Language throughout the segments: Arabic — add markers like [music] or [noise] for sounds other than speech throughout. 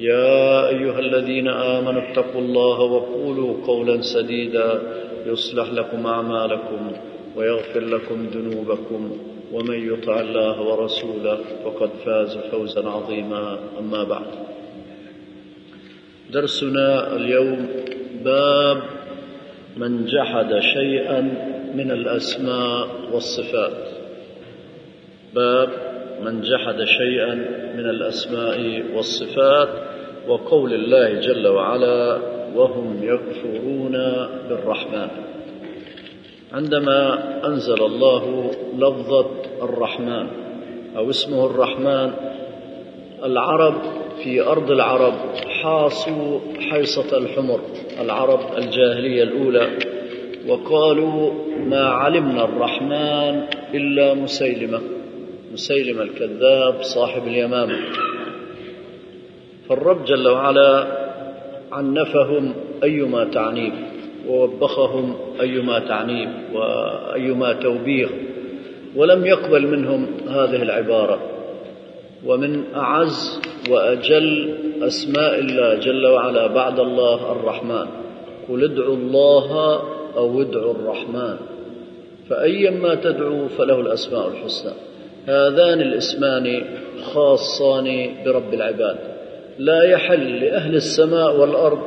يا أيها الذين آمنوا اتقوا الله وقولوا قولا سديدا يصلح لكم أعمالكم ويغفر لكم ذنوبكم ومن يطع الله ورسوله فقد فاز فوزا عظيما. أما بعد درسنا اليوم باب من جحد شيئا من الأسماء والصفات. باب من جحد شيئا من الأسماء والصفات. وقول الله جل وعلا وهم يكفرون بالرحمن. عندما أنزل الله لفظة الرحمن أو اسمه الرحمن العرب في أرض العرب حاصوا حيصة الحمر العرب الجاهلية الأولى وقالوا ما علمنا الرحمن إلا مسيلمة مسيلم الكذاب صاحب اليمامة. فالرب جل وعلا عنفهم أيما تعنيف ووبخهم أيما تعنيف وأيما توبيخ ولم يقبل منهم هذه العبارة. ومن أعز وأجل أسماء الله جل وعلا بعد الله الرحمن. قل ادعوا الله أو ادعوا الرحمن. فأيما تدعو فله الأسماء الحسنى. هذان الاسمان خاصان برب العباد. لا يحل لأهل السماء والأرض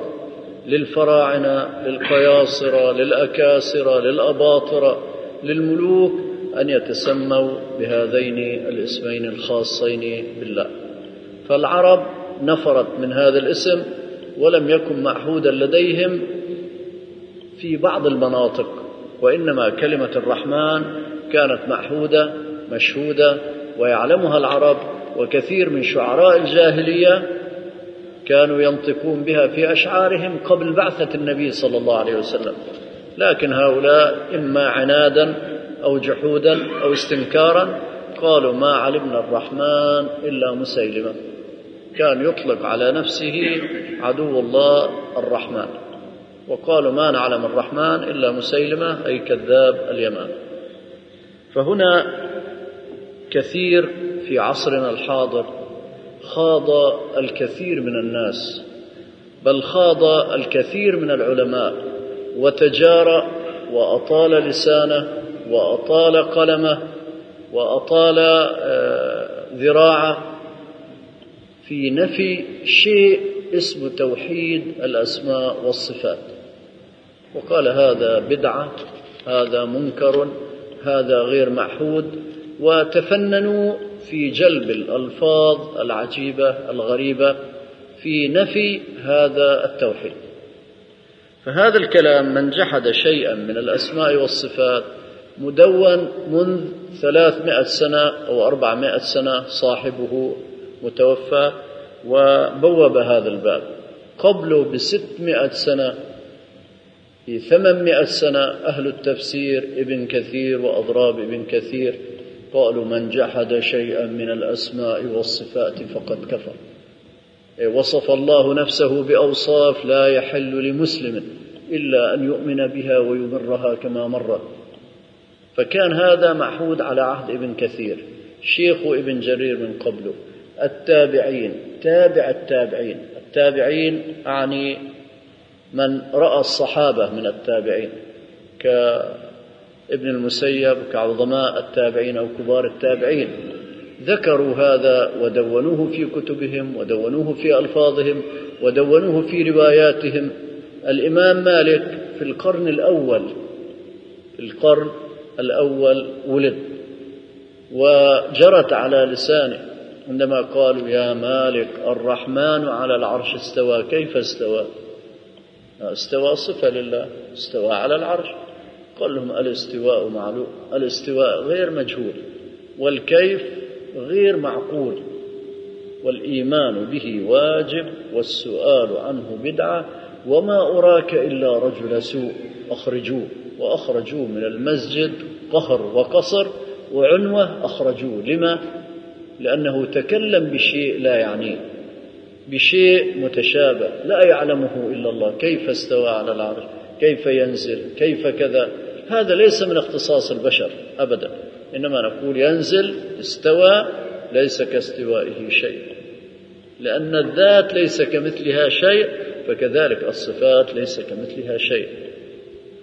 للفراعنة للقياصرة للأكاسرة للأباطرة للملوك أن يتسموا بهذين الاسمين الخاصين بالله. فالعرب نفرت من هذا الاسم ولم يكن معهودا لديهم في بعض المناطق وإنما كلمة الرحمن كانت معهودة مشهودة ويعلمها العرب وكثير من شعراء الجاهلية كانوا ينطقون بها في أشعارهم قبل بعثة النبي صلى الله عليه وسلم. لكن هؤلاء إما عنادا أو جحودا أو استنكارا قالوا ما علمنا الرحمن إلا مسيلمة كان يطلق على نفسه عدو الله الرحمن. وقالوا ما نعلم الرحمن إلا مسيلمة أي كذاب اليمان. فهنا كثير في عصرنا الحاضر خاض الكثير من الناس بل خاض الكثير من العلماء وتجارى وأطال لسانه وأطال قلمه وأطال ذراعه. في نفي شيء اسمه توحيد الأسماء والصفات. وقال هذا بدعة هذا منكر هذا غير معهود. وتفننوا في جلب الألفاظ العجيبة الغريبة في نفي هذا التوحيد. فهذا الكلام من جحد شيئا من الأسماء والصفات مدون منذ ثلاثمائة سنة أو أربعمائة سنة صاحبه متوفى وبوب هذا الباب. قبله بستمائة سنة في ثمانمائة سنة أهل التفسير ابن كثير وأضراب ابن كثير قالوا من جحد شيئا من الأسماء والصفات فقد كفر. وصف الله نفسه بأوصاف لا يحل لمسلم إلا أن يؤمن بها ويمرها كما مرت فكان هذا معهود على عهد ابن كثير شيخ ابن جرير من قبله التابعين تابع التابعين. التابعين أعني من رأى الصحابة من التابعين كابن المسيب كعظماء التابعين أو كبار التابعين. ذكروا هذا ودونوه في كتبهم ودونوه في ألفاظهم ودونوه في رواياتهم. الإمام مالك في القرن الأول في القرن الأول ولد وجرت على لسانه عندما قالوا يا مالك الرحمن على العرش استوى كيف استوى؟ استوى صفة لله استوى على العرش. قال لهم الاستواء معلوم الاستواء غير مجهول والكيف غير معقول والإيمان به واجب والسؤال عنه بدعة وما أراك إلا رجل سوء أخرجوه وأخرجوه من المسجد قهر وقصر وعنوة أخرجوه. لما؟ لأنه تكلم بشيء لا يعنيه بشيء متشابه لا يعلمه إلا الله. كيف استوى على العرش؟ كيف ينزل؟ كيف كذا؟ هذا ليس من اختصاص البشر أبدا إنما نقول ينزل استوى ليس كاستوائه شيء. لأن الذات ليس كمثلها شيء فكذلك الصفات ليس كمثلها شيء.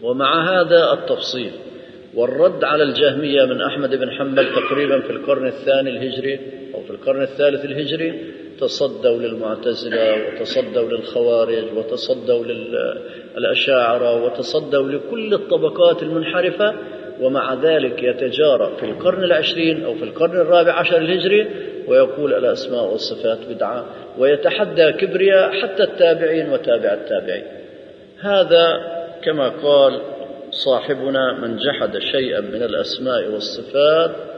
ومع هذا التفصيل والرد على الجهمية من أحمد بن حنبل تقريبا في القرن الثاني الهجري أو في القرن الثالث الهجري تصدوا للمعتزلة وتصدوا للخوارج وتصدوا للأشاعرة وتصدوا لكل الطبقات المنحرفة ومع ذلك يتجارى في القرن العشرين أو في القرن الرابع عشر الهجري ويقول الأسماء والصفات بدعة ويتحدى كبرياء حتى التابعين وتابع التابعين. هذا كما قال صاحبنا من جحد شيئا من الأسماء والصفات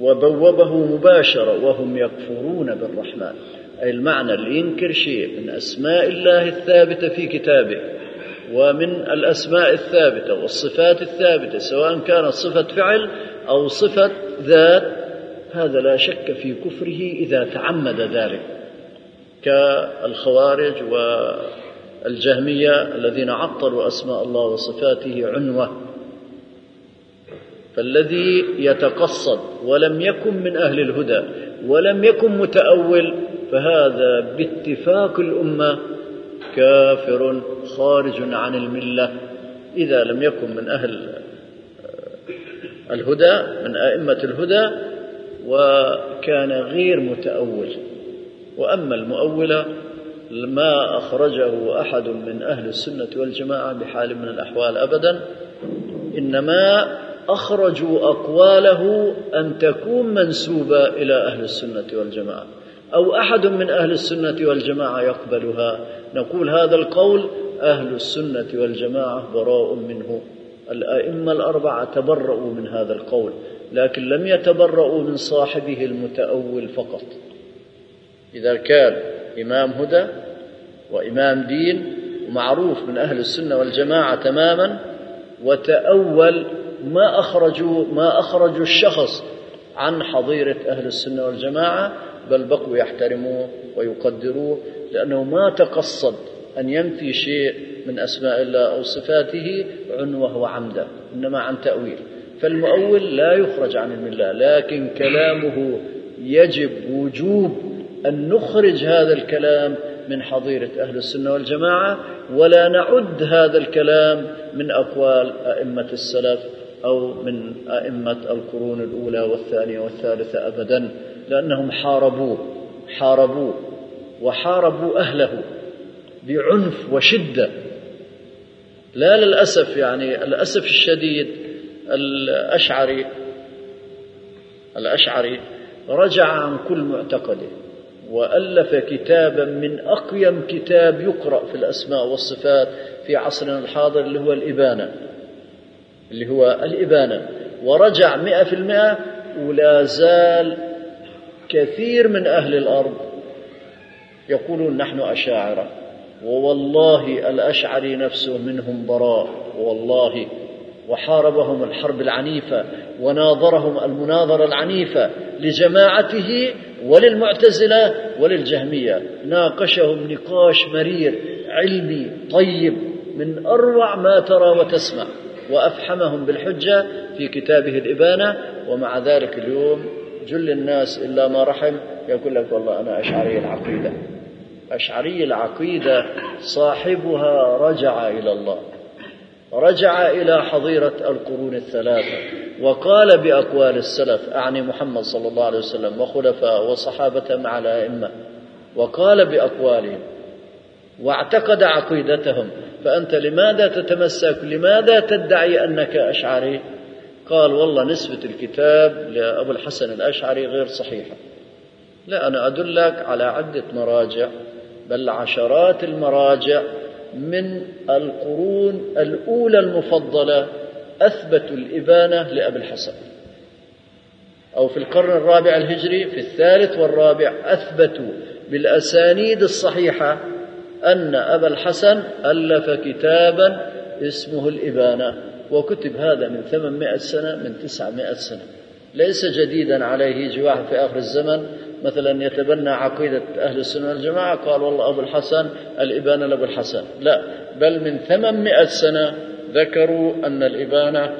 وبوبه مباشرة وهم يكفرون بالرحمن. أي المعنى اللي ينكر شيء من أسماء الله الثابتة في كتابه ومن الأسماء الثابتة والصفات الثابتة سواء كانت صفة فعل أو صفة ذات هذا لا شك في كفره إذا تعمد ذلك. كالخوارج والجهمية الذين عطلوا أسماء الله وصفاته عنوة. فالذي يتقصد ولم يكن من أهل الهدى ولم يكن متأول فهذا باتفاق الأمة كافر خارج عن الملة. إذا لم يكن من أهل الهدى من أئمة الهدى وكان غير متأول. وأما المؤولة ما أخرجه أحد من أهل السنة والجماعة بحال من الأحوال أبدا إنما أخرجوا أقواله أن تكون منسوبة إلى أهل السنة والجماعة أو أحد من أهل السنة والجماعة يقبلها. نقول هذا القول أهل السنة والجماعة براء منه. الأئمة الأربعة تبرؤوا من هذا القول لكن لم يتبرؤوا من صاحبه المتأول فقط. إذا كان إمام هدى وإمام دين ومعروف من أهل السنة والجماعة تماما وتأول ما أخرجوا ما أخرجوا الشخص عن حظيرة أهل السنة والجماعة بل بقوا يحترموه ويقدروه لأنه ما تقصد أن ينفي شيء من أسماء الله أو صفاته عنوه وعمدا إنما عن تأويل. فالمؤول لا يخرج عن الملة لكن كلامه يجب وجوب أن نخرج هذا الكلام من حظيرة أهل السنة والجماعة ولا نعد هذا الكلام من أقوال أئمة السلف. أو من أئمة القرون الأولى والثانية والثالثة أبدا لأنهم حاربوه حاربوه وحاربوا أهله بعنف وشدة. لا للأسف يعني الأسف الشديد الأشعري الأشعري رجع عن كل معتقده وألف كتابا من أقيم كتاب يقرأ في الأسماء والصفات في عصرنا الحاضر اللي هو الإبانة. اللي هو الإبانة. ورجع مئة في المئة ولا زال كثير من أهل الأرض يقولون نحن أشاعرة. ووالله الأشعري نفسه منهم براء. والله وحاربهم الحرب العنيفة. وناظرهم المناظرة العنيفة لجماعته وللمعتزلة وللجهمية. ناقشهم نقاش مرير علمي طيب من أروع ما ترى وتسمع. وأفحمهم بالحجة في كتابه الإبانة ومع ذلك اليوم جل الناس إلا ما رحم. يقول لك والله أنا أشعري العقيدة. أشعري العقيدة صاحبها رجع إلى الله. رجع إلى حظيرة القرون الثلاثة وقال بأقوال السلف أعني محمد صلى الله عليه وسلم وخلفاء وصحابة مع الأئمة وقال بأقوالهم واعتقد عقيدتهم فأنت لماذا تتمسك؟ لماذا تدعي أنك أشعري؟ قال والله نسبة الكتاب لأبو الحسن الأشعري غير صحيحة. لا أنا أدلك على عدة مراجع بل عشرات المراجع من القرون الأولى المفضلة أثبتوا الإبانة لأبي الحسن. أو في القرن الرابع الهجري في الثالث والرابع أثبتوا بالأسانيد الصحيحة أن أبا الحسن ألف كتابا اسمه الإبانة وكتب هذا من 800 سنة من 900 سنة. ليس جديدا عليه يجي واحد في آخر الزمن. مثلا يتبنى عقيدة أهل السنة والجماعة قال والله أبو الحسن الإبانة لأبو الحسن. لا بل من 800 سنة ذكروا أن الإبانة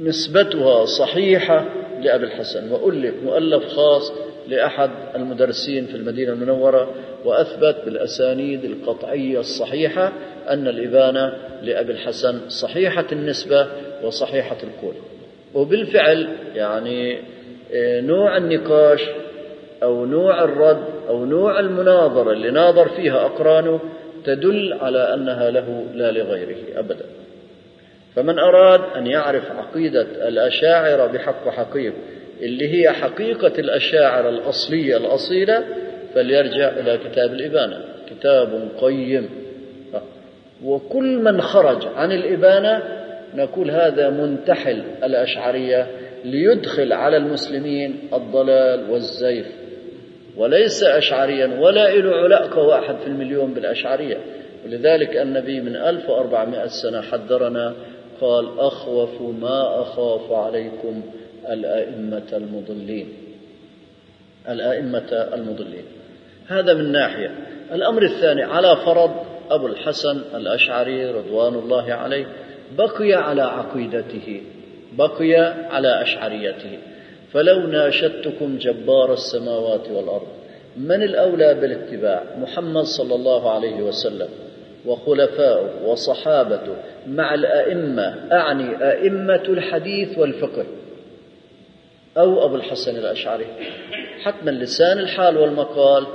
نسبتها صحيحة لأبي الحسن وألف مؤلف خاص لأحد المدرسين في المدينة المنورة وأثبت بالأسانيد القطعية الصحيحة أن الإبانة لأبي الحسن صحيحة النسبة وصحيحة القول. وبالفعل يعني آه، نوع النقاش أو نوع الرد أو نوع المناظرة اللي ناظر فيها أقرانه تدل على أنها له لا لغيره أبدا. فمن أراد أن يعرف عقيدة الأشاعرة بحق وحقيق اللي هي حقيقة الأشاعرة الأصلية الأصيلة فليرجع إلى كتاب الإبانة. كتاب قيم. وكل من خرج عن الإبانة نقول هذا منتحل الأشعرية ليدخل على المسلمين الضلال والزيف. وليس أشعريا ولا إله علاقة واحد في المليون بالأشعرية. ولذلك النبي من 1400 سنة حذرنا قال أخوف ما أخاف عليكم الأئمة المضلين. الأئمة المضلين. هذا من ناحية. الأمر الثاني على فرض أبو الحسن الأشعري رضوان الله عليه بقي على عقيدته بقي على أشعريته. فلو ناشدتكم جبار السماوات والأرض من الأولى بالاتباع؟ محمد صلى الله عليه وسلم وخلفاؤه وصحابته. مع الأئمة أعني أئمة الحديث والفقه. أو أبو الحسن الأشعري. حتما لسان الحال والمقال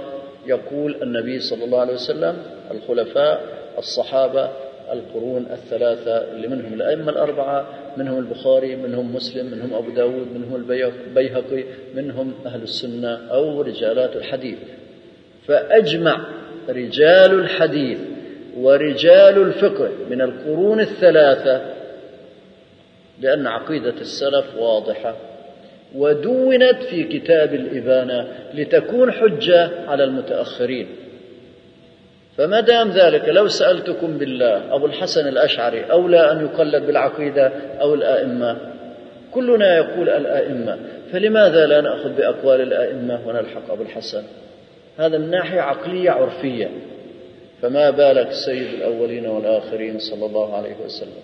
يقول النبي صلى الله عليه وسلم الخلفاء الصحابة القرون الثلاثة اللي منهم الأئمة الأربعة منهم البخاري منهم مسلم منهم أبو داود منهم البيهقي منهم أهل السنة أو رجالات الحديث. فأجمع رجال الحديث ورجال الفقه من القرون الثلاثة لأن عقيدة السلف واضحة. ودونت في كتاب الإبانة لتكون حجة على المتأخرين. فما دام ذلك لو سألتكم بالله أبو الحسن الأشعري أولى أن يقلد بالعقيدة أو الآئمة كلنا يقول الآئمة. فلماذا لا نأخذ بأقوال الآئمة ونلحق أبو الحسن؟ هذا من ناحية عقلية عرفية. فما بالك سيد الأولين والآخرين صلى الله عليه وسلم؟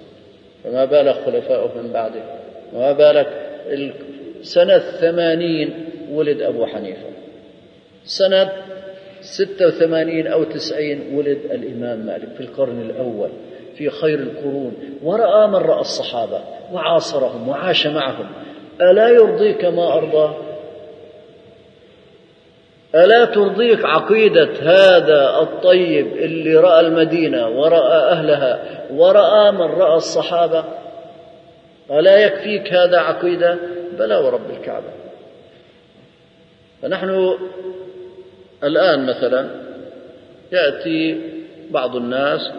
فما بالك خلفاؤه من بعده؟ وما بالك سنة ثمانين ولد أبو حنيفة. سنة ستة وثمانين أو تسعين ولد الإمام مالك في القرن الأول في خير القرون. ورأى من رأى الصحابة وعاصرهم وعاش معهم. ألا يرضيك ما أرضاه ألا ترضيك عقيدة هذا الطيب اللي رأى المدينة ورأى أهلها ورأى من رأى الصحابة؟ ألا يكفيك هذا عقيدة؟ بلى ورب الكعبة. فنحن الآن مثلا يأتي بعض الناس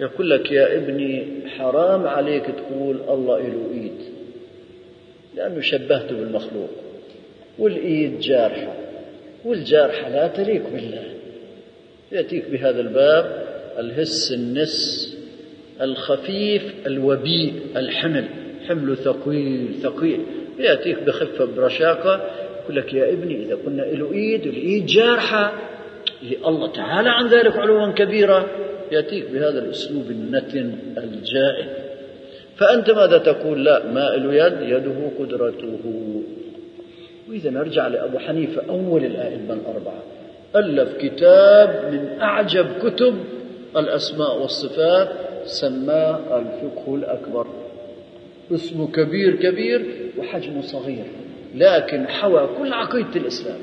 يقول لك يا ابني حرام عليك تقول الله له إيد. لأنه شبهته بالمخلوق. والإيد جارحة. والجارحة لا تليق بالله. يأتيك بهذا الباب الهس النس الخفيف الوبيء الحمل. حمله ثقيل ثقيل. يأتيك بخفة برشاقة يقول لك يا ابني إذا كنا له إيد الإيد جارحة الله تعالى عن ذلك علوا كبيرا يأتيك بهذا الأسلوب النتن الجائع. فأنت ماذا تقول؟ لا ما له يد؟ يده قدرته. وإذا نرجع لأبو حنيفة أول الآئمة الأربعة. ألف كتاب من أعجب كتب الأسماء والصفات سماه الفقه الأكبر. اسمه كبير كبير وحجمه صغير. لكن حوى كل عقيدة الإسلام.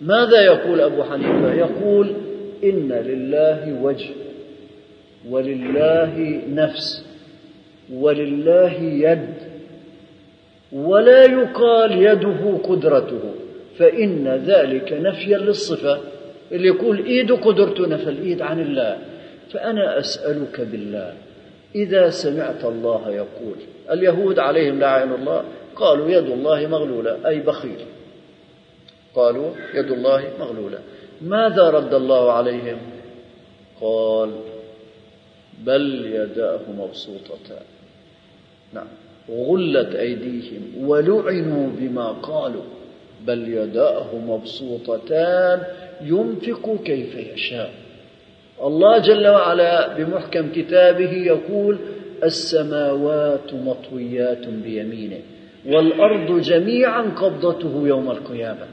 ماذا يقول أبو حنيفة؟ يقول إن لله وجه ولله نفس ولله يد ولا يقال يده قدرته. فإن ذلك نفيا للصفة. اللي يقول إيد قدرتنا فالإيد عن الله. فأنا أسألك بالله إذا سمعت الله يقول اليهود عليهم لعين الله قالوا يد الله مغلولة أي بخيل. قالوا يد الله مغلولة. ماذا رد الله عليهم؟ قال بل يداه مبسوطتان نعم. غلت أيديهم ولعنوا بما قالوا. بل يداه مبسوطتان ينفق كيف يشاء. الله جل وعلا بمحكم كتابه يقول السماوات مطويات بيمينه والأرض جميعا قبضته يوم القيامة.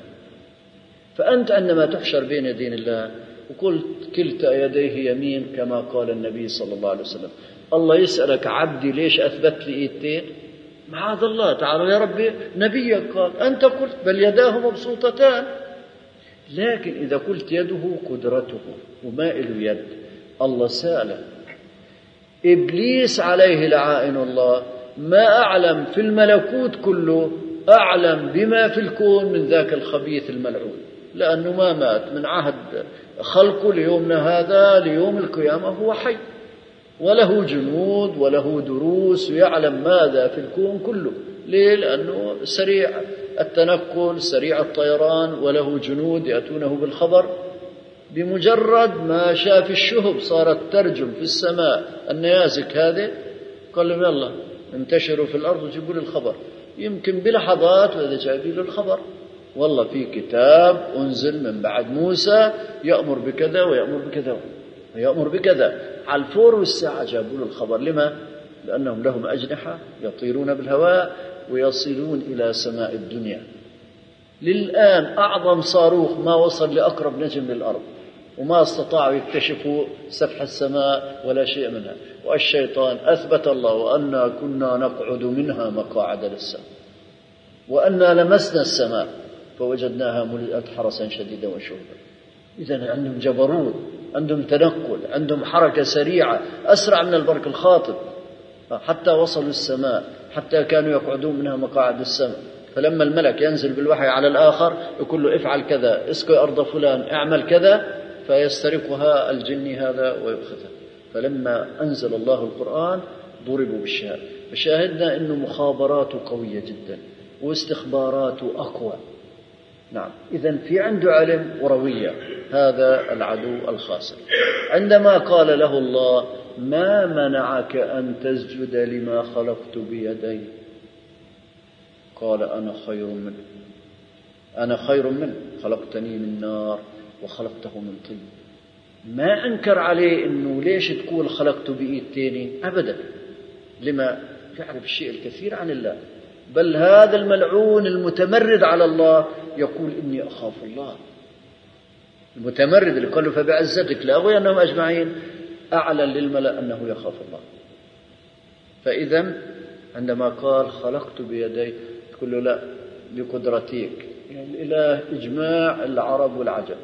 فأنت عندما تحشر بين يدين الله وقلت كلتا يديه يمين كما قال النبي صلى الله عليه وسلم. الله يسألك عبدي ليش أثبت لي إيدتين؟ معاذ الله تعالى يا ربي نبيك قال أنت قلت بل يداه مبسوطتان. لكن إذا قلت يده قدرته وما له يد الله سأله إبليس عليه لعائن الله. ما أعلم في الملكوت كله أعلم بما في الكون من ذاك الخبيث الملعون. لأنه ما مات من عهد خلقه ليومنا هذا ليوم القيامة هو حي. وله جنود وله دروس ويعلم ماذا في الكون كله. ليه؟ لأنه سريع التنقل سريع الطيران وله جنود يأتونه بالخبر. بمجرد ما شاف الشهب صارت ترجم في السماء. النيازك هذه قال لهم يلا انتشروا في الأرض وجيبوا لي الخبر. يمكن بلحظات وإذا جايبين له الخبر. والله في كتاب أنزل من بعد موسى يأمر بكذا ويأمر بكذا ويأمر بكذا. على الفور والساعة جابوا له الخبر. لما؟ لأنهم لهم أجنحة يطيرون بالهواء ويصلون إلى سماء الدنيا. للآن أعظم صاروخ ما وصل لأقرب نجم للأرض. وما استطاعوا يكتشفوا سفح السماء ولا شيء منها. والشيطان أثبت الله وأنا كنا نقعد منها مقاعد للسماء. وأنا لمسنا السماء فوجدناها ملئت حرسا شديدا وشهبا إذا عندهم جبروت عندهم تنقل عندهم حركة سريعة أسرع من البرق الخاطب. حتى وصلوا السماء حتى كانوا يقعدون منها مقاعد السماء فلما الملك ينزل بالوحي على الآخر يقول له افعل كذا اسقي أرض فلان اعمل كذا. فيسترقها الجني هذا ويؤخذها فلما أنزل الله القرآن ضربوا بالشهادة فشاهدنا أنه مخابراته قوية جدا واستخباراته أقوى. نعم. إذا في عنده علم وروية. هذا العدو الخاسر. عندما قال له الله ما منعك أن تسجد لما خلقت بيدي؟ قال أنا خير منه. أنا خير منه. خلقتني من نار. وخلقته من طين. ما أنكر عليه أنه ليش تقول خلقته بإيد تاني؟ أبدا. لما يعرف الشيء الكثير عن الله. بل هذا الملعون المتمرد على الله يقول إني أخاف الله. المتمرد اللي قال له فبعزتك لأغوينهم أجمعين أعلن للملأ أنه يخاف الله. فإذا عندما قال خلقت بيدي تقول له لا بقدرتيك يعني الإله إجماع العرب والعجم.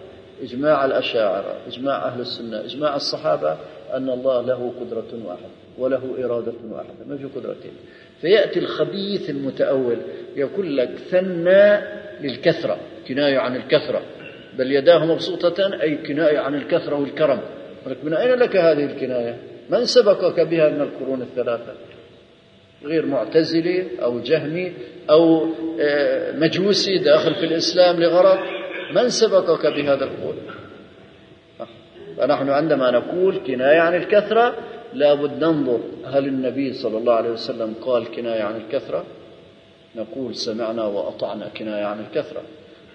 إجماع الأشاعرة إجماع أهل السنة إجماع الصحابة أن الله له قدرة واحدة وله إرادة واحدة ما في قدرتين. فيأتي الخبيث المتأول يقول لك ثنى للكثرة كناية عن الكثرة بل يداه مبسوطتان أي كناية عن الكثرة والكرم. لك من أين لك هذه الكناية؟ من سبقك بها من القرون الثلاثة؟ غير معتزلي أو جهمي أو آه، مجوسي داخل في الإسلام لغرض من سبقك بهذا القول؟ فنحن عندما نقول كناية عن الكثرة لابد ننظر هل النبي صلى الله عليه وسلم قال كناية عن الكثرة؟ نقول سمعنا وأطعنا كناية عن الكثرة.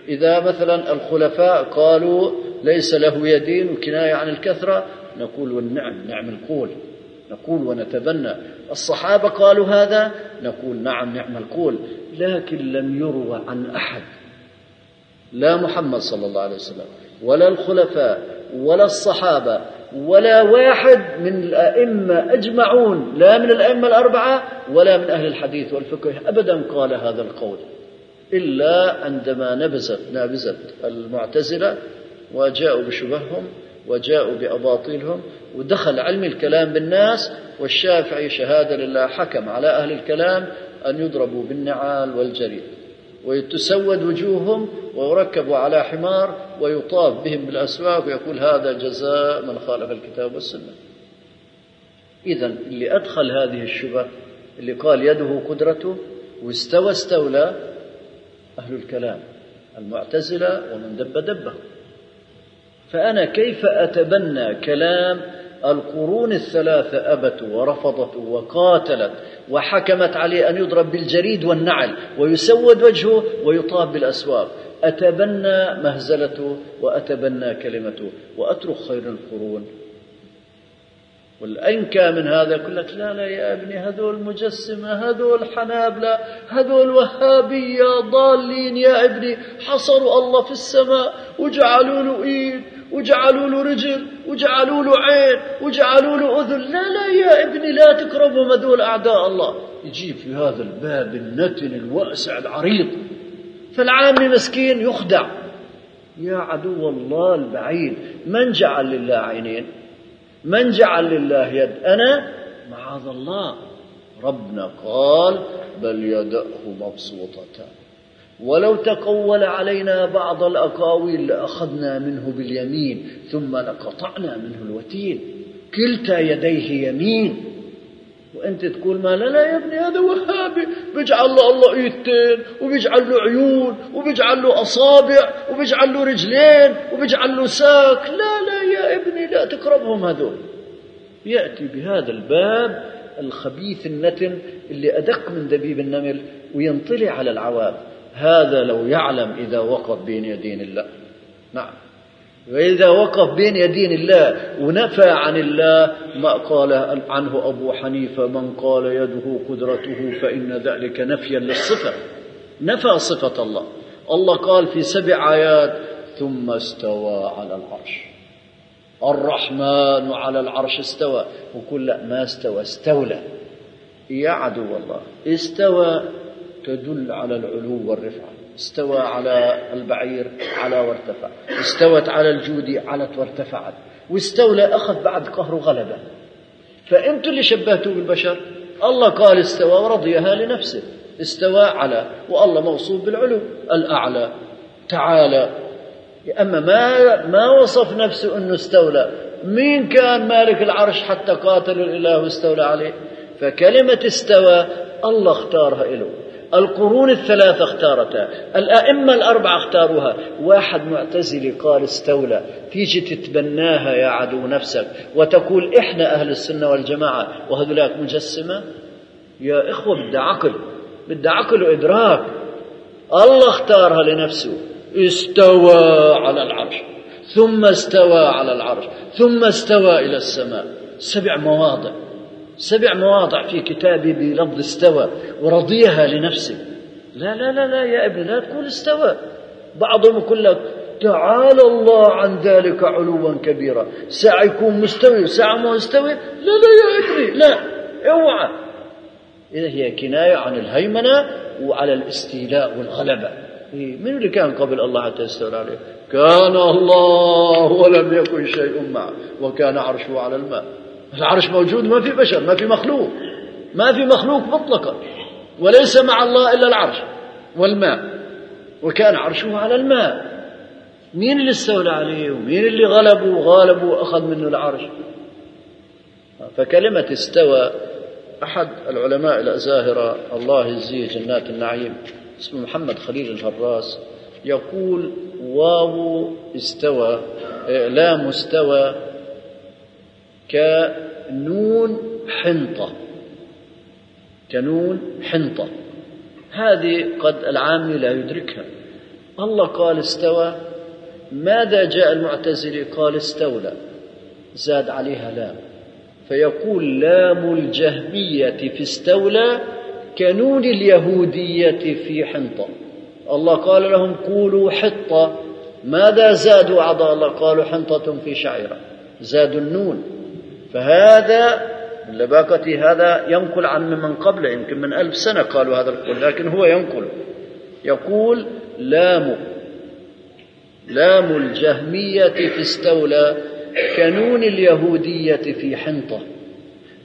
إذا مثلا الخلفاء قالوا ليس له يدين وكناية عن الكثرة نقول والنعم نعم القول. نقول ونتبنى. الصحابة قالوا هذا نقول نعم نعم القول. لكن لم يروى عن أحد. لا محمد صلى الله عليه وسلم ولا الخلفاء ولا الصحابة ولا واحد من الأئمة أجمعون لا من الأئمة الأربعة ولا من أهل الحديث والفقه أبدا قال هذا القول إلا عندما نبزت نابزت المعتزلة وجاءوا بشبههم وجاءوا بأباطيلهم ودخل علم الكلام بالناس والشافعي شهادة لله حكم على أهل الكلام أن يضربوا بالنعال والجريد. وتسود وجوههم ويركبوا على حمار ويطاف بهم بالأسواق ويقول هذا جزاء من خالف الكتاب والسنة. إذا اللي أدخل هذه الشبه اللي قال يده قدرته واستوى استولى أهل الكلام المعتزلة ومن دب دبه. فأنا كيف أتبنى كلام القرون الثلاثة أبت ورفضت وقاتلت وحكمت عليه أن يضرب بالجريد والنعل ويسود وجهه ويطاب بالأسواق. أتبنى مهزلته وأتبنى كلمته وأترك خير القرون. والأنكى من هذا يقول لك لا لا يا ابني هذول مجسمة هذول حنابلة هذول وهابية ضالين يا ابني حصروا الله في السماء وجعلوا له إيد وجعلوا له رجل وجعلوا له عين وجعلوا له أذن. لا لا يا ابني لا تقربوا هذول أعداء الله. يجيب في هذا الباب النتن الواسع العريض. فالعامي مسكين يخدع. يا عدو الله البعيد من جعل لله عينين؟ من جعل لله يد؟ أنا؟ معاذ الله. ربنا قال بل يدأه مبسوطتان ولو تقول علينا بعض الأقاويل لأخذنا منه باليمين ثم لقطعنا منه الوتين. كلتا يديه يمين. وأنت تقول ما لا لا يا ابني هذا وهابي. بيجعل له الله إيدتين وبيجعل له عيون وبيجعل له أصابع وبيجعل له رجلين وبيجعل له ساك. لا لا لا تقربهم هذول. يأتي بهذا الباب الخبيث النتن اللي أدق من دبيب النمل وينطلي على العوام هذا لو يعلم إذا وقف بين يدين الله. نعم. وإذا وقف بين يدين الله ونفى عن الله ما قال عنه أبو حنيفة من قال يده قدرته فإن ذلك نفيا للصفة. نفى صفة الله. الله قال في سبع آيات ثم استوى على العرش. الرحمن على العرش استوى. وكل ما استوى استولى. يا عدو الله استوى تدل على العلو والرفعة. استوى على البعير على وارتفع. استوت على الجود علت وارتفعت. واستولى أخذ بعد قهر غلبة. فأنتم اللي شبهتوا بالبشر. الله قال استوى ورضيها لنفسه. استوى على والله موصوف بالعلو. الأعلى تعالى. أما ما ما وصف نفسه أنه استولى مين كان مالك العرش حتى قاتل الإله واستولى عليه؟ فكلمة استوى الله اختارها له القرون الثلاثة اختارتها الأئمة الأربعة اختاروها. واحد معتزلي قال استولى تيجي تتبناها يا عدو نفسك وتقول إحنا أهل السنة والجماعة وهذولاك مجسمة؟ يا إخوة بدها عقل بدها عقل وإدراك. الله اختارها لنفسه. استوى على العرش ثم استوى على العرش ثم استوى إلى السماء. سبع مواضع سبع مواضع في كتابي بلفظ استوى ورضيها لنفسه لا لا لا لا يا ابني لا تقول استوى. بعضهم يقول لك تعالى الله عن ذلك علوا كبيرا. ساعة يكون مستوي وساعة ما مستوي لا لا يا ابني لا. اوعى. إذا هي كناية عن الهيمنة وعلى الاستيلاء والغلبة. من اللي كان قبل الله حتى يستولى عليه؟ كان الله ولم يكن شيء معه وكان عرشه على الماء. العرش موجود ما في بشر ما في مخلوق. ما في مخلوق مطلقا. وليس مع الله إلا العرش والماء. وكان عرشه على الماء. مين اللي استولى عليه؟ ومين اللي غلبه؟ وغالبه وأخذ منه العرش. فكلمة استوى أحد العلماء الأزاهرة الله يجزيه جنات النعيم. اسمه محمد خليل الهراس يقول واو استوى لا مستوى كنون حنطة كنون حنطة. هذه قد العامي لا يدركها. الله قال استوى ماذا جاء المعتزلي قال استولى؟ زاد عليها لام. فيقول لام الجهمية في استولى كنون اليهودية في حنطة. الله قال لهم قولوا حطة. ماذا زادوا أعضاء الله قالوا حنطة في شعيرة. زادوا النون. فهذا من لباقة هذا ينقل عن من قبله يمكن من ألف سنة قالوا هذا القول لكن هو ينقل. يقول لام لام الجهمية في استولى كنون اليهودية في حنطة.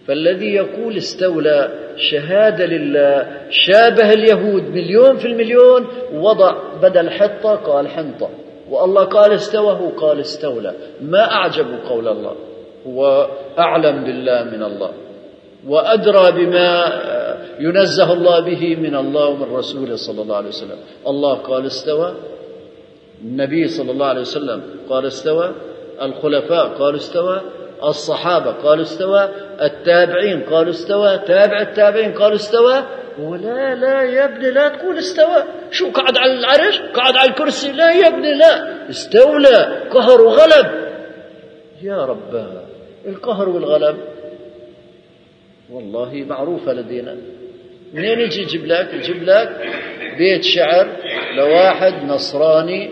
فالذي يقول استولى شهادة لله شابه اليهود مليون في المليون وضع بدل حطة قال حنطة. والله قال استوى هو قال استولى. ما أعجب قول الله. هو أعلم بالله من الله. وأدرى بما ينزه الله به من الله ومن رسوله صلى الله عليه وسلم. الله قال استوى. النبي صلى الله عليه وسلم قال استوى. الخلفاء قالوا استوى. الصحابة قالوا استوى التابعين قالوا استوى تابع التابعين قالوا استوى. ولا لا يا ابني لا تقول استوى. شو قعد على العرش؟ قعد على الكرسي؟ لا يا ابني لا. استولى قهر وغلب. يا رب القهر والغلب. والله معروفة لدينا. منين يجي يجيب لك يجيب لك بيت شعر لواحد نصراني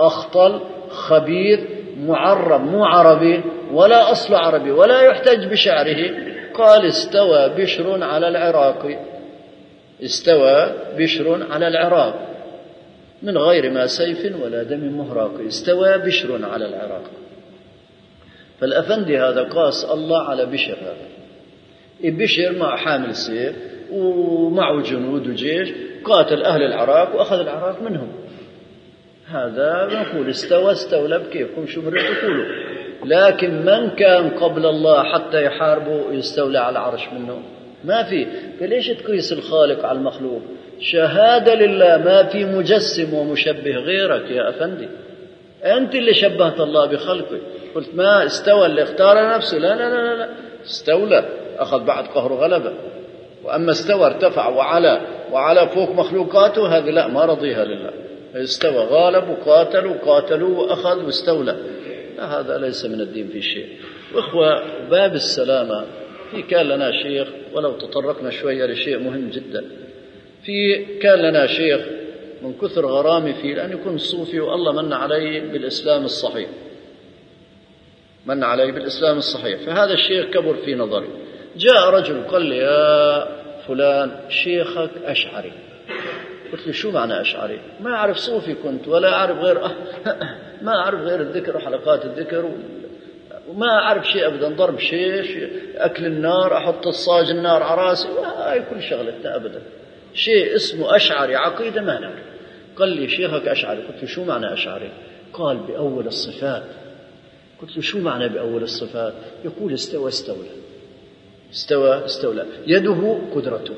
أخطل خبيث معرب مو عربي. ولا أصل عربي ولا يحتج بشعره. قال استوى بشر على العراق. استوى بشر على العراق. من غير ما سيف ولا دم مهراق. استوى بشر على العراق. فالأفندي هذا قاس الله على بشر هذا. بشر مع حامل سيف ومعه جنود وجيش. قاتل أهل العراق وأخذ العراق منهم. هذا نقول استوى استولى بكيفكم شو مريد تقولوا. لكن من كان قبل الله حتى يحاربوا يستولى على العرش منه؟ ما في. فليش تقيس الخالق على المخلوق؟ شهادة لله ما في مجسم ومشبه غيرك يا أفندي. أنت اللي شبهت الله بخلقه قلت ما استوى اللي اختار نفسه. لا لا لا لا. استولى. أخذ بعد قهر غلبة. وأما استوى ارتفع. وعلى وعلى فوق مخلوقاته. هذه لا ما رضيها لله. استوى غالب وقاتل وقاتلوا وأخذ واستولى. لا هذا ليس من الدين في شيء. وإخوة باب السلامة. في كان لنا شيخ ولو تطرقنا شوية لشيء مهم جدا. في كان لنا شيخ من كثر غرامي فيه لأن يكون صوفي والله من علي بالإسلام الصحيح. من علي بالإسلام الصحيح. فهذا الشيخ كبر في نظري. جاء رجل قال لي يا فلان شيخك أشعري. قلت له شو معنى أشعري؟ ما أعرف صوفي كنت ولا أعرف غير [laughs] ما أعرف غير الذكر وحلقات الذكر وما أعرف شيء أبدا ضرب شيش أكل النار أحط الصاج النار على رأسي هاي كل شغلتنا أبدا. شيء اسمه أشعري عقيدة ما نعرف. قال لي شيخك أشعري قلت له شو معنى أشعري؟ قال بأول الصفات. قلت له شو معنى بأول الصفات؟ يقول استوى استولى. استوى استولى. يده قدرته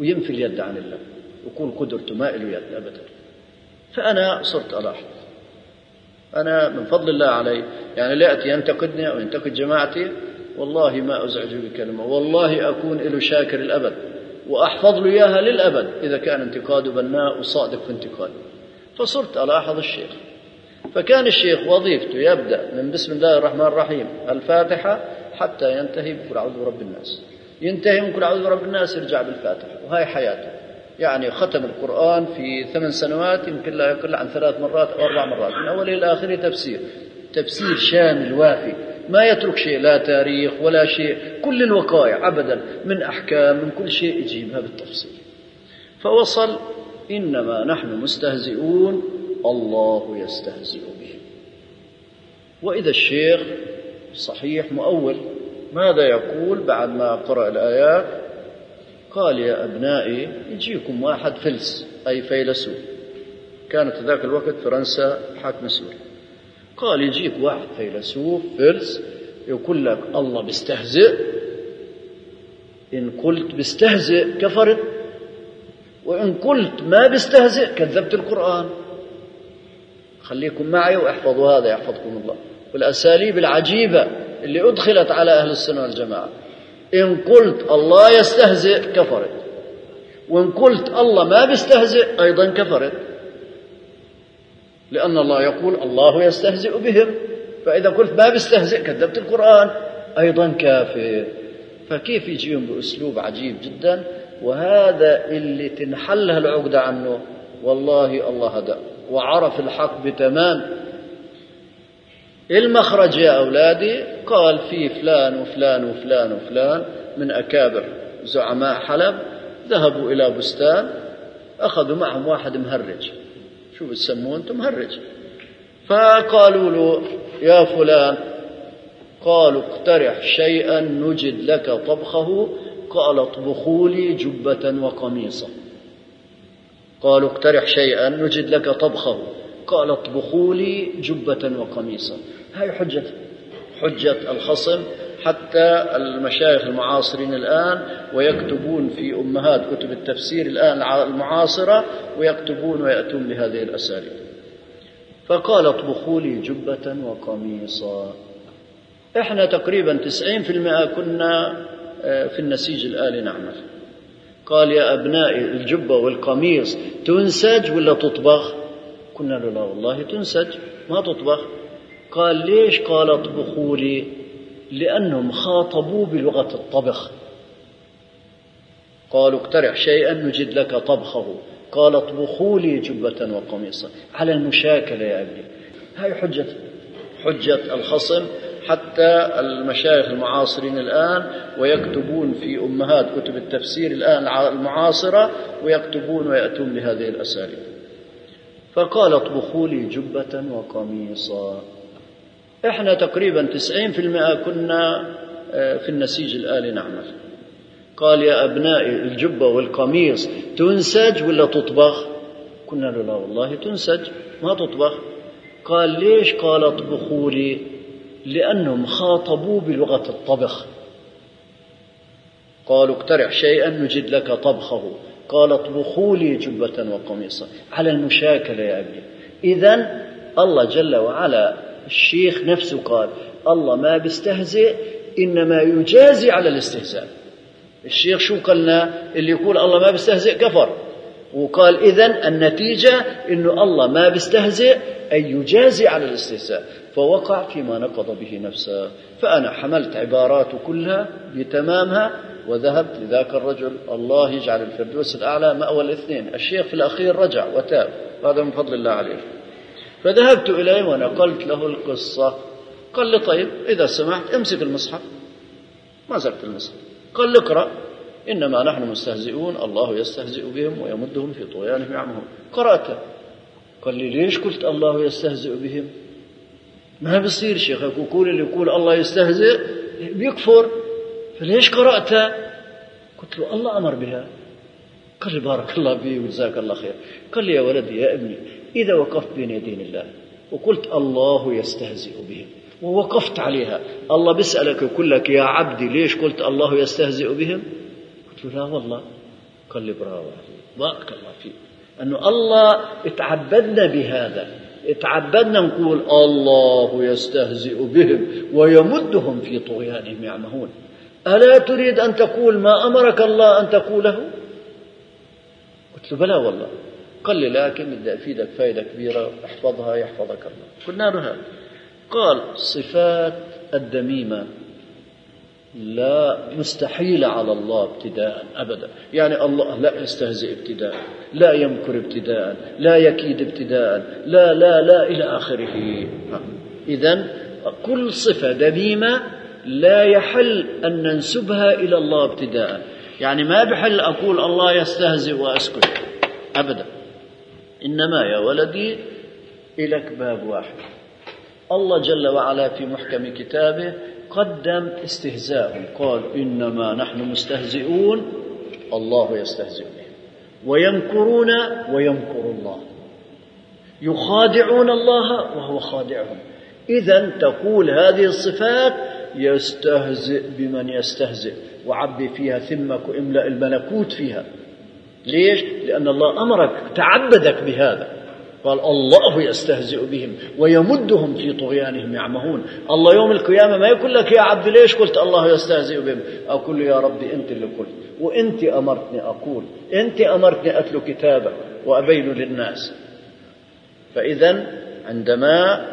وينفي اليد عن الله. يقول قدرته ما له يد أبدا. فأنا صرت ألاحظ. أنا من فضل الله علي. يعني لا يأتي ينتقدني أو ينتقد جماعتي والله ما أزعج بكلمة. والله أكون له شاكر الأبد وأحفظ له إياها للأبد إذا كان انتقاده بناء وصادق في انتقاده فصرت ألاحظ الشيخ. فكان الشيخ وظيفته يبدأ من بسم الله الرحمن الرحيم الفاتحة حتى ينتهي بقول أعوذ برب الناس. ينتهي من قل أعوذ برب الناس يرجع بالفاتحة وهي حياته. يعني ختم القرآن في ثمان سنوات يمكن لا يقل عن ثلاث مرات أو أربع مرات. من أوله إلى آخره تفسير. تفسير شامل وافي. ما يترك شيء لا تاريخ ولا شيء. كل الوقائع أبدا. من أحكام من كل شيء يجيبها بالتفصيل. فوصل إنما نحن مستهزئون. الله يستهزئ به. وإذا الشيخ صحيح مؤول ماذا يقول بعد ما قرأ الآيات؟ قال يا أبنائي يجيكم واحد فلس أي فيلسوف. كانت ذاك الوقت فرنسا حاكمة سوريا قال يجيك واحد فيلسوف فلس يقول لك الله بيستهزئ إن قلت بيستهزئ كفرت وإن قلت ما بيستهزئ كذبت القرآن. خليكم معي وأحفظوا هذا يحفظكم الله. والأساليب العجيبة اللي أدخلت على أهل السنة والجماعة. إن قلت الله يستهزئ كفرت. وإن قلت الله ما بيستهزئ أيضا كفرت. لأن الله يقول الله يستهزئ بهم. فإذا قلت ما بيستهزئ كذبت القرآن أيضا كافر. فكيف يجيهم بأسلوب عجيب جدا؟ وهذا اللي تنحل العقدة عنه. والله الله هدى وعرف الحق بتمام. المخرج يا أولادي قال في فلان وفلان وفلان وفلان من أكابر زعماء حلب ذهبوا إلى بستان أخذوا معهم واحد مهرج. شو بتسموه أنتم؟ مهرج. فقالوا له يا فلان قالوا اقترح شيئا نجد لك طبخه. قال اطبخوا لي جبة وقميصا. قالوا اقترح شيئا نجد لك طبخه. قال اطبخوا لي جبة وقميصا. هاي حجة حجة الخصم حتى المشايخ المعاصرين الآن ويكتبون في أمهات كتب التفسير الآن المعاصرة ويكتبون ويأتون بهذه الأساليب. فقال اطبخوا لي جبة وقميصا. إحنا تقريبا تسعين في المئة كنا آه، في النسيج الآلي نعمل قال يا أبنائي الجبة والقميص تنسج ولا تطبخ؟ قلنا له لا والله تنسج ما تطبخ. قال ليش قال اطبخوا لي؟ لأنهم خاطبوا بلغة الطبخ. قالوا اقترح شيئا نجد لك طبخه. قال اطبخوا لي جبة وقميصا. على المشاكلة يا ابني هاي حجة حجة الخصم. حتى المشايخ المعاصرين الآن ويكتبون في أمهات كتب التفسير الآن المعاصرة ويكتبون ويأتون بهذه الأساليب. فقال اطبخوا لي جبة وقميصا. إحنا تقريبا تسعين في المئة كنا آه، في النسيج الآلي نعمل. قال يا أبنائي الجبة والقميص تنسج ولا تطبخ؟ قلنا له لا والله تنسج ما تطبخ. قال ليش؟ قال اطبخوا لي لأنهم خاطبوا بلغة الطبخ. قالوا اقترح شيئا نجد لك طبخه. قال اطبخوا لي جبة وقميصا. على المشاكلة يا أبي. إذا الله جل وعلا الشيخ نفسه قال الله ما بيستهزئ إنما يجازي على الاستهزاء. الشيخ شو قالنا اللي يقول الله ما بيستهزئ كفر. وقال إذا النتيجة إنه الله ما بيستهزئ أي يجازي على الاستهزاء. فوقع فيما نقض به نفسه. فأنا حملت عباراته كلها بتمامها وذهبت لذاك الرجل. الله يجعل الفردوس الأعلى مأوى الاثنين. الشيخ في الأخير رجع وتاب. هذا من فضل الله عليه. فذهبت إليه ونقلت له القصة. قال لي طيب إذا سمحت امسك المصحف. ما زرت المصحف. قال لي اقرأ. إنما نحن مستهزئون الله يستهزئ بهم ويمدهم في طغيانهم يعمهون. قرأته قال لي ليش قلت الله يستهزئ بهم؟ ما بصير شيخ يقول اللي يقول الله يستهزئ بيكفر. فليش قرأته قلت له الله أمر بها. قال لي بارك الله فيك وجزاك الله خير. قال لي يا ولدي يا ابني إذا وقفت بين يدين الله. وقلت الله يستهزئ بهم. ووقفت عليها. الله بيسألك ويقول لك يا عبدي ليش قلت الله يستهزئ بهم؟ قلت له لا والله. قال لي برافو بارك الله فيك. أنه الله اتعبدنا بهذا. اتعبدنا نقول الله يستهزئ بهم ويمدهم في طغيانهم يعمهون. ألا تريد أن تقول ما أمرك الله أن تقوله؟ قلت له بلى والله. لي لكن بدي أفيدك فائدة كبيرة احفظها يحفظك الله. قلنا له هذا قال صفات الدميمة لا مستحيل على الله ابتداء أبدا. يعني الله لا يستهزئ ابتداء لا يمكر ابتداء لا يكيد ابتداء لا لا لا إلى آخره. إذا كل صفة دميمة لا يحل أن ننسبها إلى الله ابتداء. يعني ما بحل أقول الله يستهزئ وأسكت. أبدا. إنما يا ولدي إلك باب واحد. الله جل وعلا في محكم كتابه قدم استهزاء قال إنما نحن مستهزئون الله يستهزئ بهم ويمكرون ويمكر الله. يخادعون الله وهو خادعهم. إذا تقول هذه الصفات يستهزئ بمن يستهزئ. وعبي فيها ثمك واملأ الملكوت فيها. ليش؟ لأن الله أمرك تعبدك بهذا. قال الله يستهزئ بهم ويمدهم في طغيانهم يعمهون. الله يوم القيامة ما يقول لك يا عبد ليش قلت الله يستهزئ بهم؟ أقول يا ربي أنت اللي قلت وأنت أمرتني أقول أنت أمرتني أتلو كتابك وأبين للناس. فإذا عندما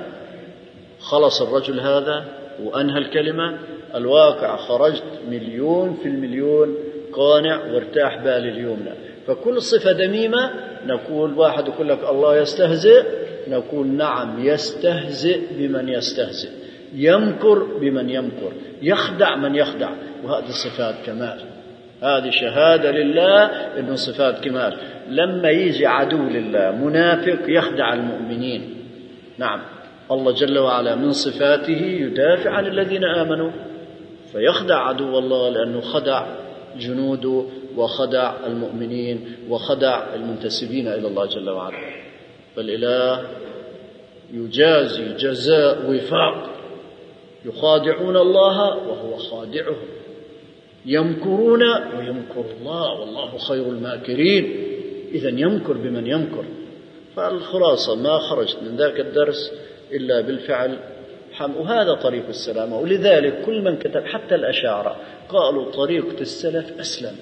خلص الرجل هذا وأنهى الكلمة الواقع خرجت مليون في المليون قانع وارتاح بالي اليومنا فكل صفة دميمة نقول واحد يقول لك الله يستهزئ نقول نعم يستهزئ بمن يستهزئ. يمكر بمن يمكر. يخدع من يخدع. وهذه صفات كمال. هذه شهادة لله أنه صفات كمال. لما يجي عدو لله منافق يخدع المؤمنين. نعم. الله جل وعلا من صفاته يدافع عن الذين آمنوا. فيخدع عدو الله لأنه خدع جنوده وخدع المؤمنين وخدع المنتسبين إلى الله جل وعلا. فالإله يجازي جزاء وفاق. يخادعون الله وهو خادعهم. يمكرون ويمكر الله. والله خير الماكرين. إذا يمكر بمن يمكر. فالخلاصة ما خرجت من ذاك الدرس إلا بالفعل. وهذا طريق السلامة. ولذلك كل من كتب حتى الأشاعرة قالوا طريقة السلف أسلم.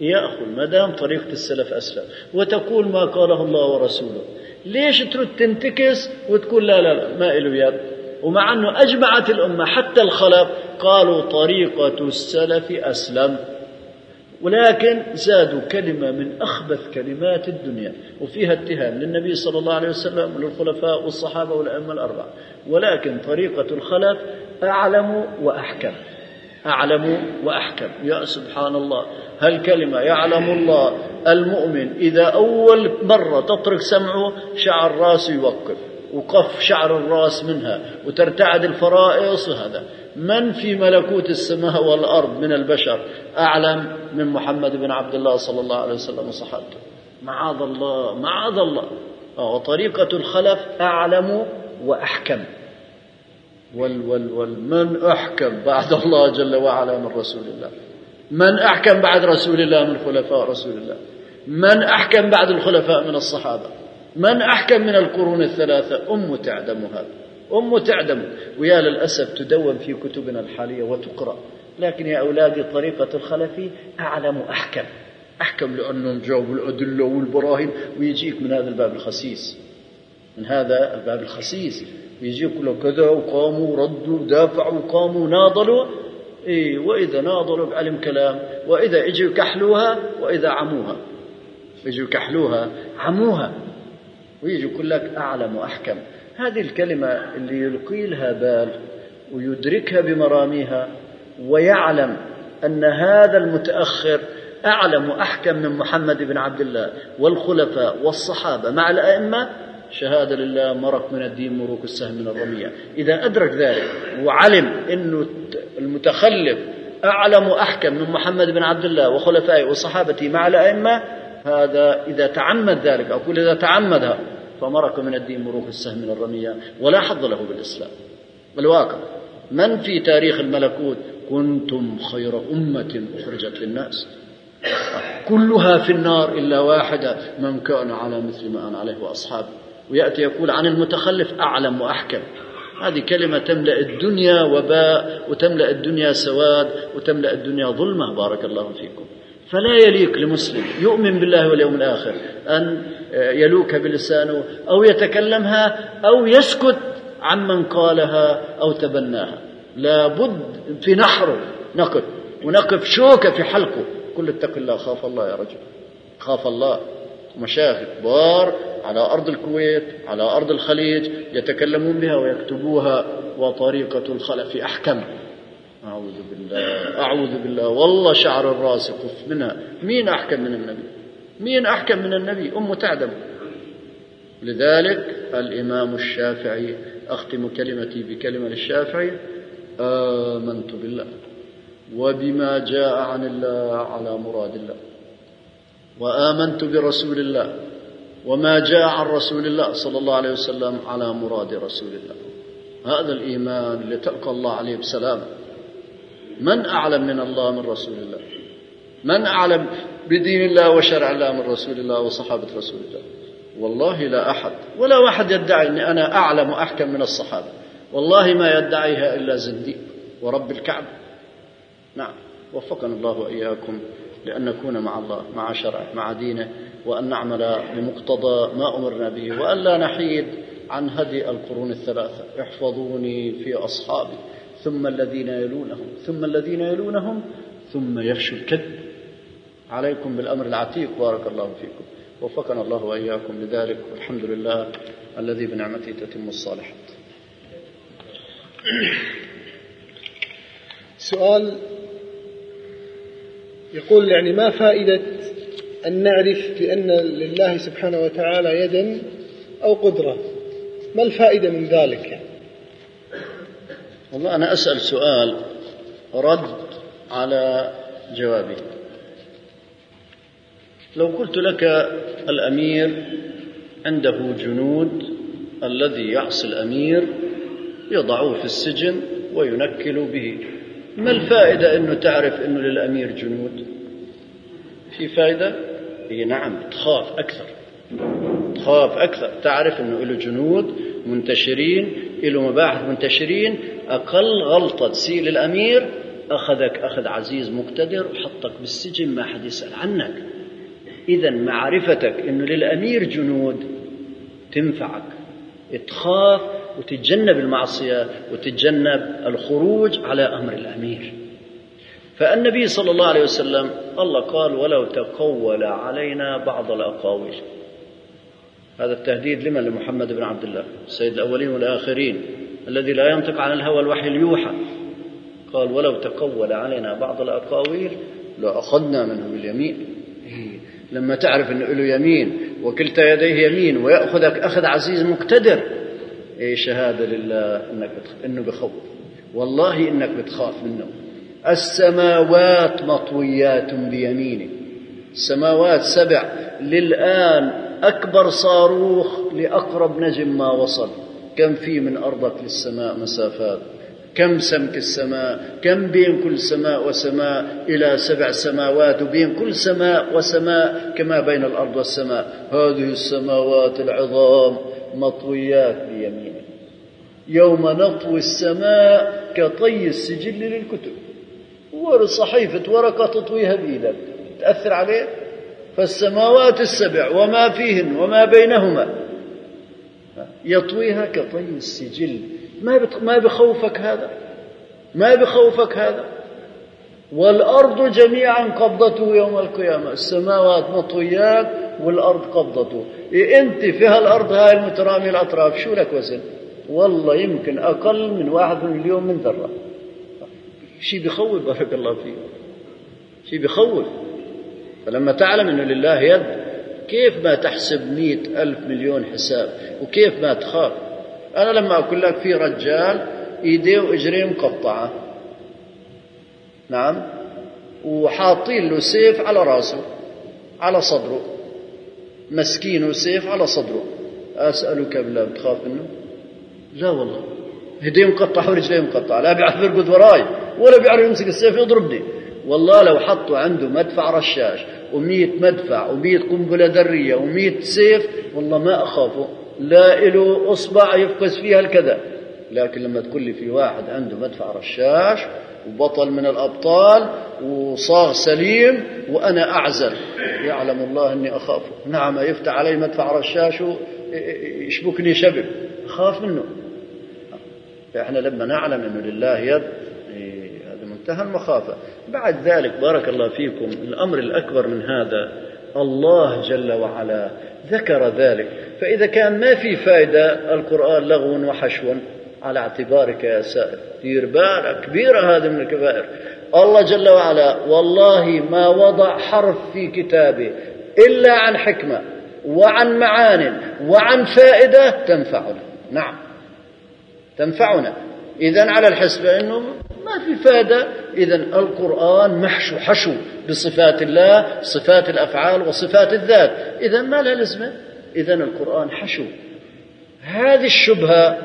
يأخذ ما دام طريقة السلف أسلم وتقول ما قاله الله ورسوله. ليش ترد تنتكس وتقول لا لا لا ما إله يد؟ ومع أنه أجمعت الأمة حتى الخلف قالوا طريقة السلف أسلم. ولكن زادوا كلمة من أخبث كلمات الدنيا وفيها اتهام للنبي صلى الله عليه وسلم وللخلفاء والصحابة والأئمة الأربعة. ولكن طريقة الخلف أعلم وأحكم. أعلم وأحكم. يا سبحان الله. هالكلمة يعلم الله. المؤمن إذا أول مرة تطرق سمعه شعر راسه يوقف وقف شعر الراس منها وترتعد الفرائص وهذا. من في ملكوت السماء والأرض من البشر؟ أعلم من محمد بن عبد الله صلى الله عليه وسلم وصحابته. معاذ الله معاذ الله. وطريقة الخلف أعلم وأحكم. وال وال وال من أحكم؟ بعد الله جل وعلا من رسول الله. من أحكم بعد رسول الله من خلفاء رسول الله؟ من أحكم بعد الخلفاء من الصحابة؟ من أحكم من القرون الثلاثة؟ أم تعدم هذا. أم تعدم. ويا للأسف تدون في كتبنا الحالية وتقرأ. لكن يا أولادي طريقة الخلف أعلم أحكم أحكم لأنهم جاوبوا الأدلة والبراهين. ويجيك من هذا الباب الخسيس. من هذا الباب الخسيس. يجيك له كذا وقاموا ردوا ودافعوا وقاموا ناضلوا. إيه وإذا ناضلوا بعلم كلام وإذا اجوا كحلوها وإذا عموها. يجوا كحلوها عموها. ويجي يقول لك أعلم وأحكم. هذه الكلمة اللي يلقي لها بال ويدركها بمراميها ويعلم أن هذا المتأخر أعلم وأحكم من محمد بن عبد الله والخلفاء والصحابة مع الأئمة. شهادة لله مرق من الدين مروق السهم من الرمية. إذا أدرك ذلك وعلم أنه المتخلف أعلم وأحكم من محمد بن عبد الله وخلفائه وصحابته مع الأئمة هذا إذا تعمد ذلك أقول إذا تعمدها فمرق من الدين مروق السهم من الرمية ولا حظ له بالإسلام. الواقع من في تاريخ الملكوت؟ كنتم خير أمة أخرجت للناس. كلها في النار إلا واحدة من كان على مثل ما أنا عليه وأصحابي ويأتي يقول عن المتخلف أعلم وأحكم. هذه كلمة تملأ الدنيا وباء وتملأ الدنيا سواد وتملأ الدنيا ظلمة بارك الله فيكم. فلا يليق لمسلم يؤمن بالله واليوم الآخر أن يلوك بلسانه أو يتكلمها أو يسكت عمن قالها أو تبناها. لابد في نحره نقف ونقف شوكة في حلقه. كل اتق الله خاف الله يا رجل خاف الله. مشايخ كبار على أرض الكويت على أرض الخليج يتكلمون بها ويكتبوها وطريقة الخلف أحكم. أعوذ بالله أعوذ بالله. والله شعر الرأس يقف منها. مين أحكم من النبي؟ مين أحكم من النبي؟ أم تعدم. لذلك الإمام الشافعي أختم كلمتي بكلمة للشافعي آمنت بالله. وبما جاء عن الله على مراد الله. وآمنت برسول الله وما جاء عن رسول الله صلى الله عليه وسلم على مراد رسول الله. هذا الإيمان اللي تلقى الله عليه بسلام. من أعلم من الله من رسول الله؟ من أعلم بدين الله وشرع الله من رسول الله وصحابة رسول الله؟ والله لا أحد. ولا واحد يدعي أني أنا أعلم وأحكم من الصحابة. والله ما يدعيها إلا زنديق ورب الكعبة. نعم وفقنا الله وإياكم. لأن نكون مع الله مع شرعه مع دينه وأن نعمل بمقتضى ما أمرنا به وأن لا نحيد عن هدي القرون الثلاثة. احفظوني في أصحابي ثم الذين يلونهم ثم الذين يلونهم ثم يفشو الكذب. عليكم بالأمر العتيق بارك الله فيكم. وفقنا الله وإياكم لذلك والحمد لله الذي بنعمته تتم الصالحات. سؤال يقول يعني ما فائدة أن نعرف بأن لله سبحانه وتعالى يدا أو قدرة. ما الفائدة من ذلك؟ يعني؟ والله أنا أسأل سؤال رد على جوابي. لو قلت لك الأمير عنده جنود الذي يعصي الأمير يضعوه في السجن وينكل به. ما الفائدة أنه تعرف أنه للأمير جنود؟ في فائدة؟ هي نعم. تخاف أكثر. تخاف أكثر. تعرف أنه له جنود منتشرين له مباحث منتشرين. أقل غلطة تسيء للأمير أخذك أخذ عزيز مقتدر وحطك بالسجن ما حد يسأل عنك. إذا معرفتك أنه للأمير جنود تنفعك. تخاف وتتجنب المعصية وتتجنب الخروج على أمر الأمير. فالنبي صلى الله عليه وسلم الله قال ولو تقول علينا بعض الأقاويل هذا التهديد لمن؟ لمحمد بن عبد الله سيد الأولين والآخرين الذي لا ينطق عن الهوى الوحي اليوحى قال ولو تقول علينا بعض الأقاويل لأخذنا منه باليمين لما تعرف أنه له يمين وكلتا يديه يمين ويأخذك أخذ عزيز مقتدر. إيه شهادة لله إنك بتخ... إنه بخوف. والله إنك بتخاف منه. السماوات مطويات بيمينه السماوات سبع. للآن أكبر صاروخ لأقرب نجم ما وصل. كم في من أرضك للسماء مسافات؟ كم سمك السماء؟ كم بين كل سماء وسماء إلى سبع سماوات وبين كل سماء وسماء كما بين الأرض والسماء؟ هذه السماوات العظام. مطويات بيمينه. يوم نطوي السماء كطي السجل للكتب. صحيفة ورقة تطويها بيدك تأثر عليه؟ فالسماوات السبع وما فيهن وما بينهما يطويها كطي السجل. ما ما بخوفك هذا؟ ما بخوفك هذا؟ والأرض جميعا قبضته يوم القيامة. السماوات مطويات والأرض قبضته. إيه أنت في هالأرض هاي المترامي الأطراف؟ شو لك وزن؟ والله يمكن أقل من واحد مليون من ذرة. شيء بخوف بارك الله فيك. شيء بخوف فلما تعلم أنه لله يد كيف ما تحسب مئة ألف مليون حساب؟ وكيف ما تخاف؟ أنا لما أقول لك في رجال إيديه وإجريه مقطعة. نعم. وحاطين له سيف على راسه على صدره. مسكينه سيف على صدره. أسألك بالله بتخاف منه؟ لا والله. هديه مقطعة ورجليه مقطعة لا بيعرف يرقد وراي ولا بيعرف يمسك السيف يضربني. والله لو حطوا عنده مدفع رشاش ومية مدفع ومية قنبلة ذرية ومية سيف والله ما أخافه. لا إله إصبع يفقس فيها الكذا لكن لما تقول لي في واحد عنده مدفع رشاش وبطل من الأبطال وصاغ سليم وأنا أعزل. يعلم الله أني أخافه نعم يفتح علي مدفع رشاش يشبكني شبك. أخاف منه. إحنا لما نعلم أنه لله يد هذا منتهى المخافة. بعد ذلك بارك الله فيكم الأمر الأكبر من هذا الله جل وعلا ذكر ذلك. فإذا كان ما في فائدة القرآن لغو وحشو. على اعتبارك يا سائل. دير بالك كبيرة هذه من الكبائر. الله جل وعلا والله ما وضع حرف في كتابه إلا عن حكمة وعن معان وعن فائدة تنفعنا. نعم. تنفعنا. إذا على الحسبة أنه ما في فائدة. إذا القرآن محشو حشو بصفات الله صفات الأفعال وصفات الذات. إذا ما لها لازمة؟ إذا القرآن حشو. هذه الشبهة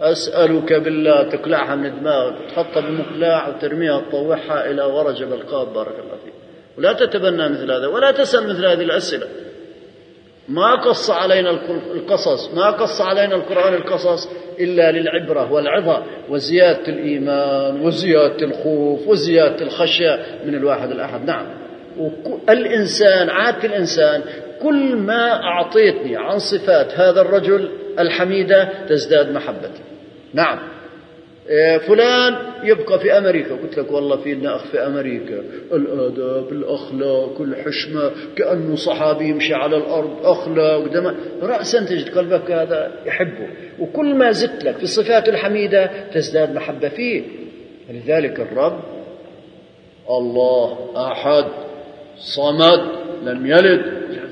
أسألك بالله تقلعها من دماغك تحطها بمقلاع وترميها تطوعها إلى ورج القاب بارك الله فيك. ولا تتبنى مثل هذا ولا تسأل مثل هذه الأسئلة. ما قص علينا القصص ما قص علينا القرآن القصص إلا للعبرة والعظة وزيادة الإيمان وزيادة الخوف وزيادة الخشية من الواحد الأحد. نعم. الإنسان عادة الإنسان كل ما أعطيتني عن صفات هذا الرجل الحميدة تزداد محبتي. نعم. إيه، فلان يبقى في أمريكا. قلت لك والله في أخ في أمريكا. الآداب الأخلاق الحشمة كأنه صحابي يمشي على الأرض أخلاق دم رأسا تجد قلبك هذا يحبه. وكل ما زدت لك في الصفات الحميدة تزداد محبة فيه. لذلك الرب الله أحد صمد لم يلد.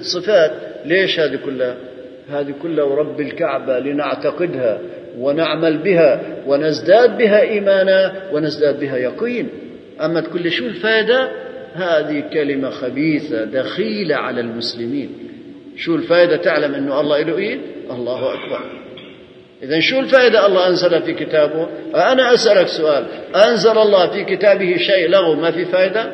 صفات ليش هذه كلها؟ هذه كلها ورب الكعبة لنعتقدها. ونعمل بها ونزداد بها إيمانا ونزداد بها يقين. أما تقول لي شو الفائدة هذه كلمة خبيثة دخيلة على المسلمين. شو الفائدة تعلم أنه الله له إيد؟ الله أكبر. إذا شو الفائدة الله أنزل في كتابه؟ أنا أسألك سؤال. أنزل الله في كتابه شيء لغو ما في فائدة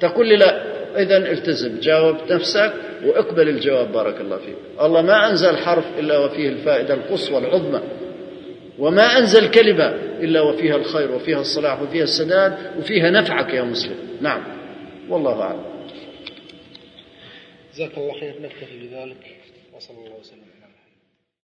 تقول لي لا. إذا التزم. جاوب نفسك وإقبل الجواب. بارك الله فيك. الله ما أنزل حرف إلا وفيه الفائدة القصوى العظمى. وما أنزل كلمة إلا وفيها الخير وفيها الصلاح وفيها السداد وفيها نفعك يا مسلم. نعم. والله أعلم. جزاك الله خير. نكتفي بذلك. وصلى الله